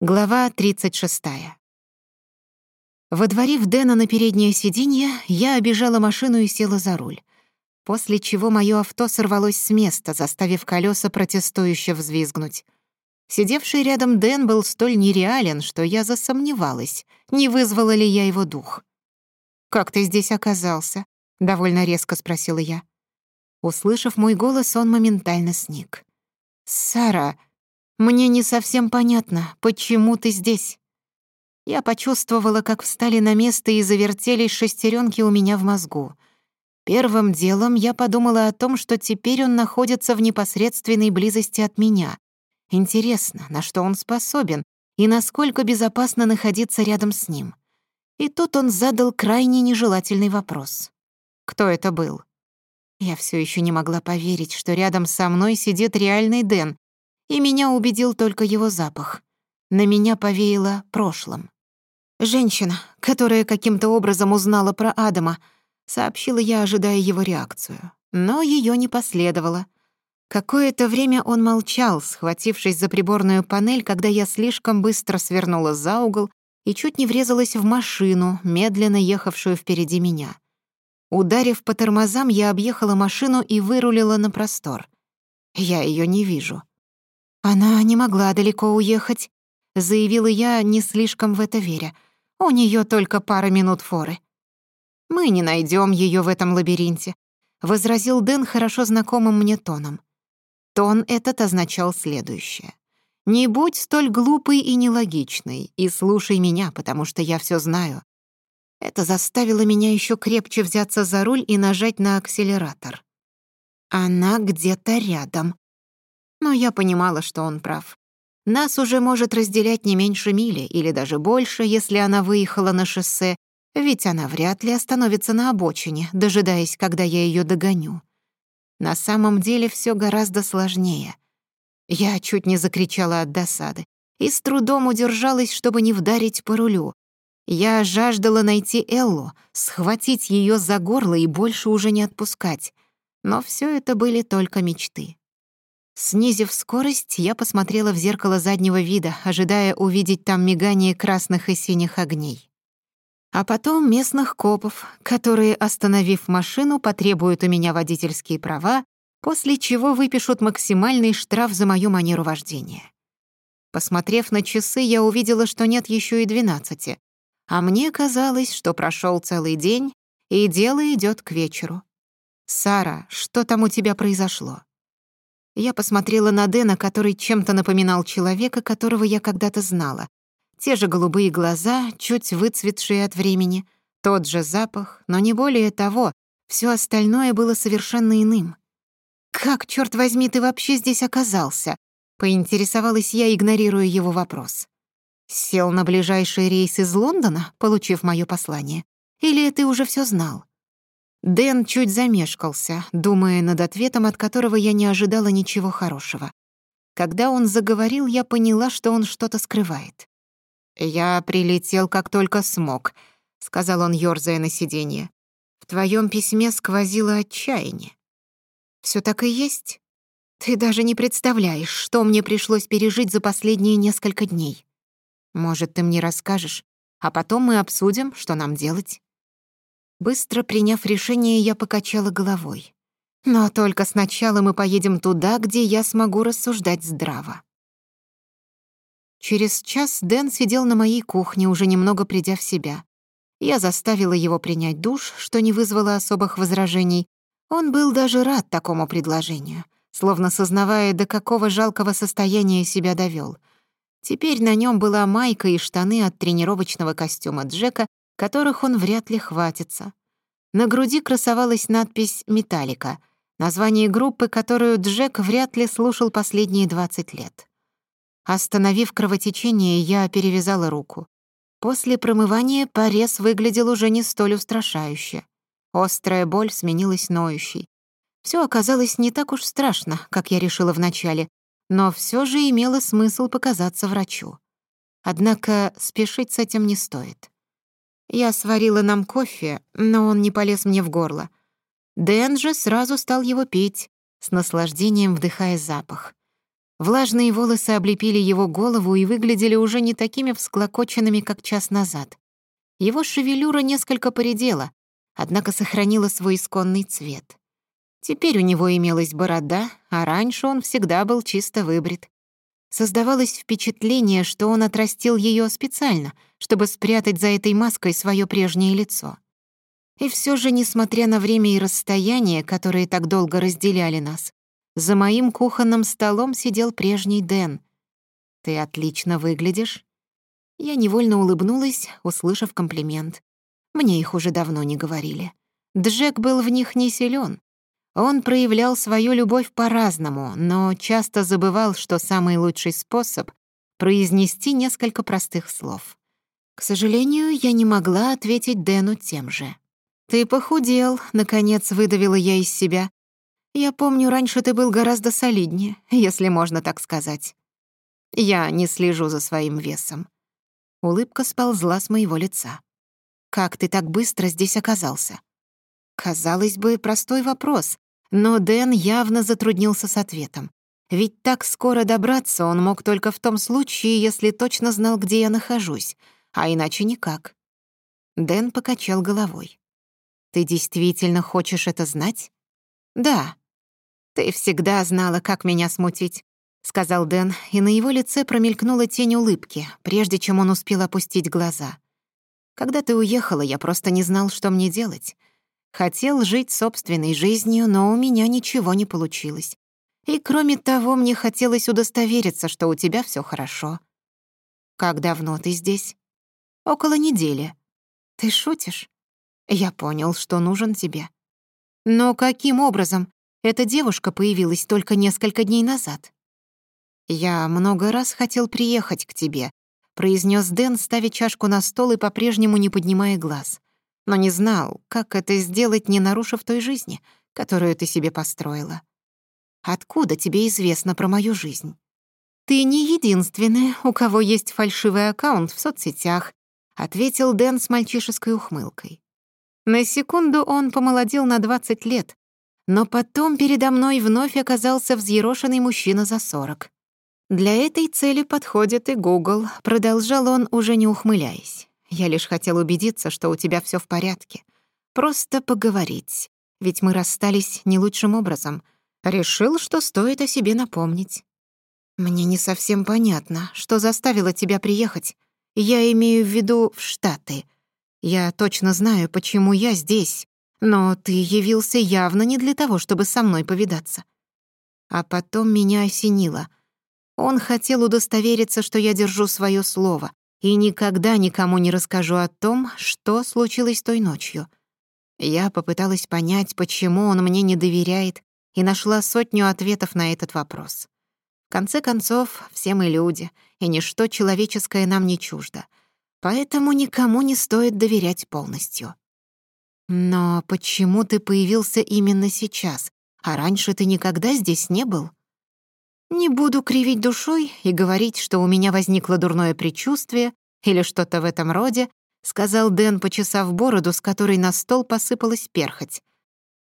Глава 36. Водворив Дэна на переднее сиденье, я обежала машину и села за руль, после чего моё авто сорвалось с места, заставив колёса протестующе взвизгнуть. Сидевший рядом Дэн был столь нереален, что я засомневалась, не вызвала ли я его дух. «Как ты здесь оказался?» — довольно резко спросила я. Услышав мой голос, он моментально сник. «Сара!» мне не совсем понятно, почему ты здесь. Я почувствовала, как встали на место и завертелись шестеренки у меня в мозгу. Первым делом я подумала о том, что теперь он находится в непосредственной близости от меня. Интересно, на что он способен и насколько безопасно находиться рядом с ним. И тут он задал крайне нежелательный вопрос. Кто это был? Я все еще не могла поверить, что рядом со мной сидит реальный Дэн, и меня убедил только его запах. На меня повеяло прошлым. Женщина, которая каким-то образом узнала про Адама, сообщила я, ожидая его реакцию. Но ее не последовало. Какое-то время он молчал, схватившись за приборную панель, когда я слишком быстро свернула за угол и чуть не врезалась в машину, медленно ехавшую впереди меня. Ударив по тормозам, я объехала машину и вырулила на простор. Я ее не вижу. Она не могла далеко уехать, заявила я, не слишком в это веря. У нее только пара минут форы. Мы не найдем ее в этом лабиринте, возразил Дэн хорошо знакомым мне тоном. Тон этот означал следующее. «Не будь столь глупый и нелогичный, и слушай меня, потому что я все знаю. Это заставило меня еще крепче взяться за руль и нажать на акселератор. «Она где-то рядом», но я понимала, что он прав. Нас уже может разделять не меньше мили или даже больше, если она выехала на шоссе, ведь она вряд ли остановится на обочине, дожидаясь, когда я ее догоню. На самом деле все гораздо сложнее. Я чуть не закричала от досады и с трудом удержалась, чтобы не вдарить по рулю. Я жаждала найти Эллу, схватить ее за горло и больше уже не отпускать. Но все это были только мечты. Снизив скорость, я посмотрела в зеркало заднего вида, ожидая увидеть там мигание красных и синих огней. А потом местных копов, которые, остановив машину, потребуют у меня водительские права, после чего выпишут максимальный штраф за мою манеру вождения. Посмотрев на часы, я увидела, что нет еще и двенадцати, а мне казалось, что прошел целый день, и дело идет к вечеру. «Сара, что там у тебя произошло?» Я посмотрела на Дэна, который чем-то напоминал человека, которого я когда-то знала. Те же голубые глаза, чуть выцветшие от времени, тот же запах, но не более того, всё остальное было совершенно иным. «Как, чёрт возьми, ты вообще здесь оказался?» — поинтересовалась я, игнорируя его вопрос. «Сел на ближайший рейс из Лондона, получив моё послание? Или ты уже всё знал?» Дэн чуть замешкался, думая над ответом, от которого я не ожидала ничего хорошего. Когда он заговорил, я поняла, что он что-то скрывает. «Я прилетел, как только смог», — сказал он, ёрзая на сиденье. «В твоем письме сквозило отчаяние». Все так и есть? Ты даже не представляешь, что мне пришлось пережить за последние несколько дней. Может, ты мне расскажешь, а потом мы обсудим, что нам делать?» Быстро приняв решение, я покачала головой. Но только сначала мы поедем туда, где я смогу рассуждать здраво. Через час Дэн сидел на моей кухне, уже немного придя в себя. Я заставила его принять душ, что не вызвало особых возражений. Он был даже рад такому предложению, словно сознавая, до какого жалкого состояния себя довел. Теперь на нем была майка и штаны от тренировочного костюма Джека которых он вряд ли хватится. На груди красовалась надпись «Металлика», название группы, которую Джек вряд ли слушал последние 20 лет. Остановив кровотечение, я перевязала руку. После промывания порез выглядел уже не столь устрашающе. Острая боль сменилась ноющей. Все оказалось не так уж страшно, как я решила вначале, но все же имело смысл показаться врачу. Однако спешить с этим не стоит. Я сварила нам кофе, но он не полез мне в горло. Дэн же сразу стал его пить, с наслаждением вдыхая запах. Влажные волосы облепили его голову и выглядели уже не такими всклокоченными, как час назад. Его шевелюра несколько поредела, однако сохранила свой исконный цвет. Теперь у него имелась борода, а раньше он всегда был чисто выбрит. Создавалось впечатление, что он отрастил ее специально, чтобы спрятать за этой маской свое прежнее лицо. И все же, несмотря на время и расстояние, которые так долго разделяли нас, за моим кухонным столом сидел прежний Дэн. «Ты отлично выглядишь». Я невольно улыбнулась, услышав комплимент. Мне их уже давно не говорили. Джек был в них не силен, он проявлял свою любовь по-разному, но часто забывал, что самый лучший способ — произнести несколько простых слов. К сожалению, я не могла ответить Дэну тем же. «Ты похудел», — наконец выдавила я из себя. «Я помню, раньше ты был гораздо солиднее, если можно так сказать». «Я не слежу за своим весом». Улыбка сползла с моего лица. «Как ты так быстро здесь оказался?» Казалось бы, простой вопрос, но Дэн явно затруднился с ответом. Ведь так скоро добраться он мог только в том случае, если точно знал, где я нахожусь, а иначе никак. Дэн покачал головой. «Ты действительно хочешь это знать?» «Да». «Ты всегда знала, как меня смутить», — сказал Дэн, и на его лице промелькнула тень улыбки, прежде чем он успел опустить глаза. «Когда ты уехала, я просто не знал, что мне делать. Хотел жить собственной жизнью, но у меня ничего не получилось. И кроме того, мне хотелось удостовериться, что у тебя все хорошо. Как давно ты здесь? Около недели. Ты шутишь? Я понял, что нужен тебе. Но каким образом? Эта девушка появилась только несколько дней назад. Я много раз хотел приехать к тебе, произнес Дэн, ставя чашку на стол и по-прежнему не поднимая глаз. «Но не знал, как это сделать, не нарушив той жизни, которую ты себе построила. Откуда тебе известно про мою жизнь? Ты не единственная, у кого есть фальшивый аккаунт в соцсетях», — ответил Дэн с мальчишеской ухмылкой. На секунду он помолодел на 20 лет, но потом передо мной вновь оказался взъерошенный мужчина за сорок. «Для этой цели подходит и Google», — Я лишь хотел убедиться, что у тебя все в порядке. Просто поговорить. Ведь мы расстались не лучшим образом. Решил, что стоит о себе напомнить. Мне не совсем понятно, что заставило тебя приехать. Я имею в виду в Штаты. Я точно знаю, почему я здесь. Но ты явился явно не для того, чтобы со мной повидаться. А потом меня осенило. Он хотел удостовериться, что я держу свое слово, и никогда никому не расскажу о том, что случилось той ночью. Я попыталась понять, почему он мне не доверяет, и нашла сотню ответов на этот вопрос. В конце концов, все мы люди, и ничто человеческое нам не чуждо. Поэтому никому не стоит доверять полностью. Но почему ты появился именно сейчас, а раньше ты никогда здесь не был? Не буду кривить душой и говорить, что у меня возникло дурное предчувствие или что-то в этом роде, сказал Дэн, почесав бороду, с которой на стол посыпалась перхоть.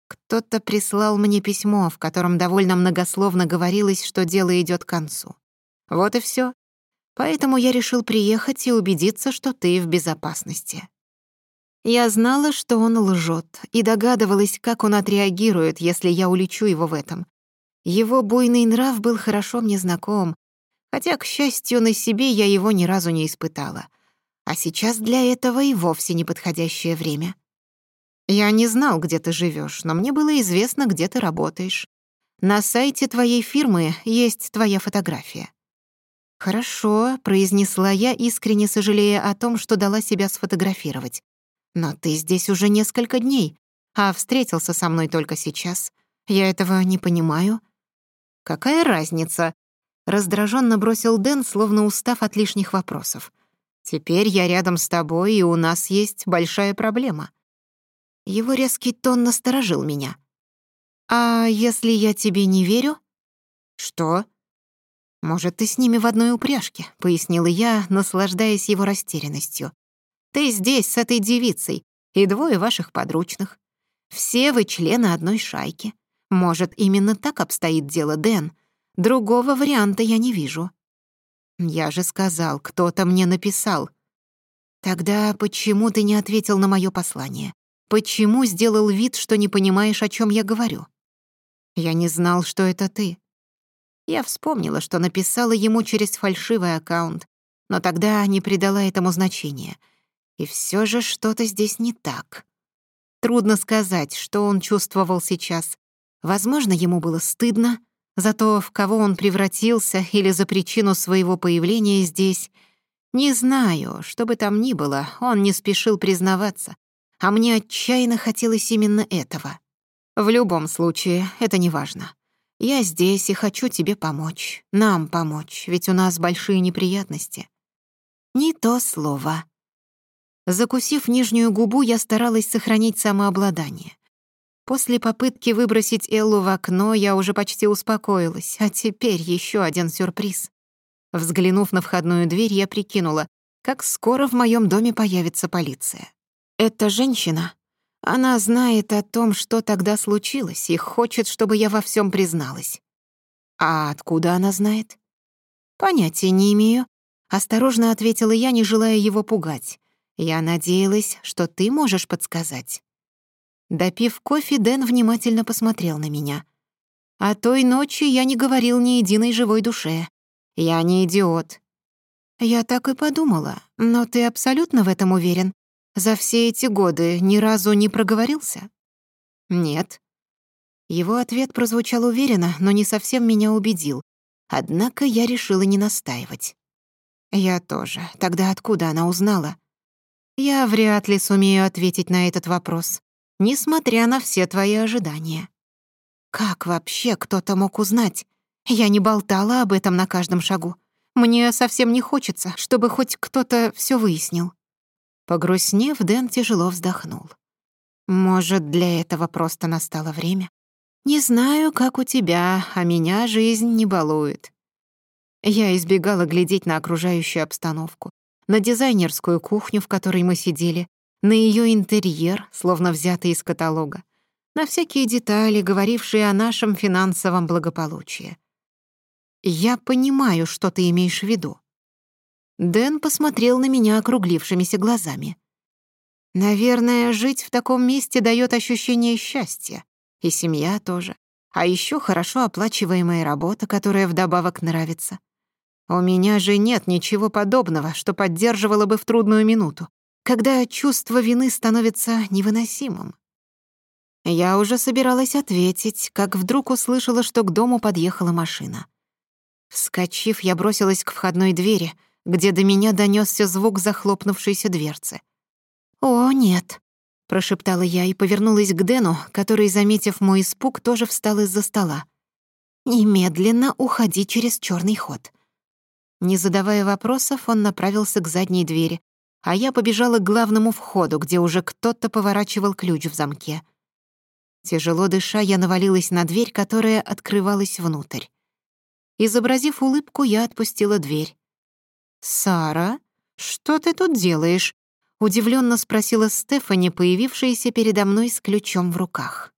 Кто-то прислал мне письмо, в котором довольно многословно говорилось, что дело идет к концу. Вот и все. Поэтому я решил приехать и убедиться, что ты в безопасности. Я знала, что он лжет, и догадывалась, как он отреагирует, если я улечу его в этом. Его буйный нрав был хорошо мне знаком, хотя, к счастью, на себе я его ни разу не испытала. А сейчас для этого и вовсе неподходящее время. Я не знал, где ты живешь, но мне было известно, где ты работаешь. На сайте твоей фирмы есть твоя фотография. «Хорошо», — произнесла я, искренне сожалея о том, что дала себя сфотографировать. Но ты здесь уже несколько дней, а встретился со мной только сейчас. Я этого не понимаю. какая разница?» Раздраженно бросил Дэн, словно устав от лишних вопросов. «Теперь я рядом с тобой, и у нас есть большая проблема». Его резкий тон насторожил меня. «А если я тебе не верю?» «Что?» «Может, ты с ними в одной упряжке», — пояснила я, наслаждаясь его растерянностью. «Ты здесь с этой девицей и двое ваших подручных. Все вы члены одной шайки. Может, именно так обстоит дело, Дэн? Другого варианта я не вижу. Я же сказал, кто-то мне написал. Тогда почему ты не ответил на мое послание? Почему сделал вид, что не понимаешь, о чем я говорю? Я не знал, что это ты. Я вспомнила, что написала ему через фальшивый аккаунт, но тогда не придала этому значения. И все же что-то здесь не так. Трудно сказать, что он чувствовал сейчас, Возможно, ему было стыдно за то, в кого он превратился или за причину своего появления здесь. Не знаю, что бы там ни было, он не спешил признаваться. А мне отчаянно хотелось именно этого. В любом случае, это не важно. Я здесь и хочу тебе помочь. Нам помочь, ведь у нас большие неприятности. Не то слово. Закусив нижнюю губу, я старалась сохранить самообладание. После попытки выбросить Эллу в окно, я уже почти успокоилась, а теперь еще один сюрприз. Взглянув на входную дверь, я прикинула, как скоро в моем доме появится полиция. Эта женщина, она знает о том, что тогда случилось, и хочет, чтобы я во всем призналась. А откуда она знает? Понятия не имею. Осторожно ответила я, не желая его пугать. Я надеялась, что ты можешь подсказать. Допив кофе, Дэн внимательно посмотрел на меня. О той ночи я не говорил ни единой живой душе. Я не идиот. Я так и подумала, но ты абсолютно в этом уверен? За все эти годы ни разу не проговорился? Нет. Его ответ прозвучал уверенно, но не совсем меня убедил. Однако я решила не настаивать. Я тоже. Тогда откуда она узнала? Я вряд ли сумею ответить на этот вопрос, несмотря на все твои ожидания. Как вообще кто-то мог узнать? Я не болтала об этом на каждом шагу. Мне совсем не хочется, чтобы хоть кто-то все выяснил. Погрустнев, Дэн тяжело вздохнул. Может, для этого просто настало время? Не знаю, как у тебя, а меня жизнь не балует. Я избегала глядеть на окружающую обстановку, на дизайнерскую кухню, в которой мы сидели, на ее интерьер, словно взятый из каталога, на всякие детали, говорившие о нашем финансовом благополучии. «Я понимаю, что ты имеешь в виду», Дэн посмотрел на меня округлившимися глазами. Наверное, жить в таком месте дает ощущение счастья. И семья тоже. А еще хорошо оплачиваемая работа, которая вдобавок нравится. У меня же нет ничего подобного, что поддерживало бы в трудную минуту, когда чувство вины становится невыносимым. Я уже собиралась ответить, как вдруг услышала, что к дому подъехала машина. Вскочив, я бросилась к входной двери, где до меня донёсся звук захлопнувшейся дверцы. «О, нет», — прошептала я и повернулась к Дэну, который, заметив мой испуг, тоже встал из-за стола. «Немедленно уходи через чёрный ход». Не задавая вопросов, он направился к задней двери, а я побежала к главному входу, где уже кто-то поворачивал ключ в замке. Тяжело дыша, я навалилась на дверь, которая открывалась внутрь. Изобразив улыбку, я отпустила дверь. «Сара, что ты тут делаешь?» — удивлённо спросила Стефани, появившаяся передо мной с ключом в руках.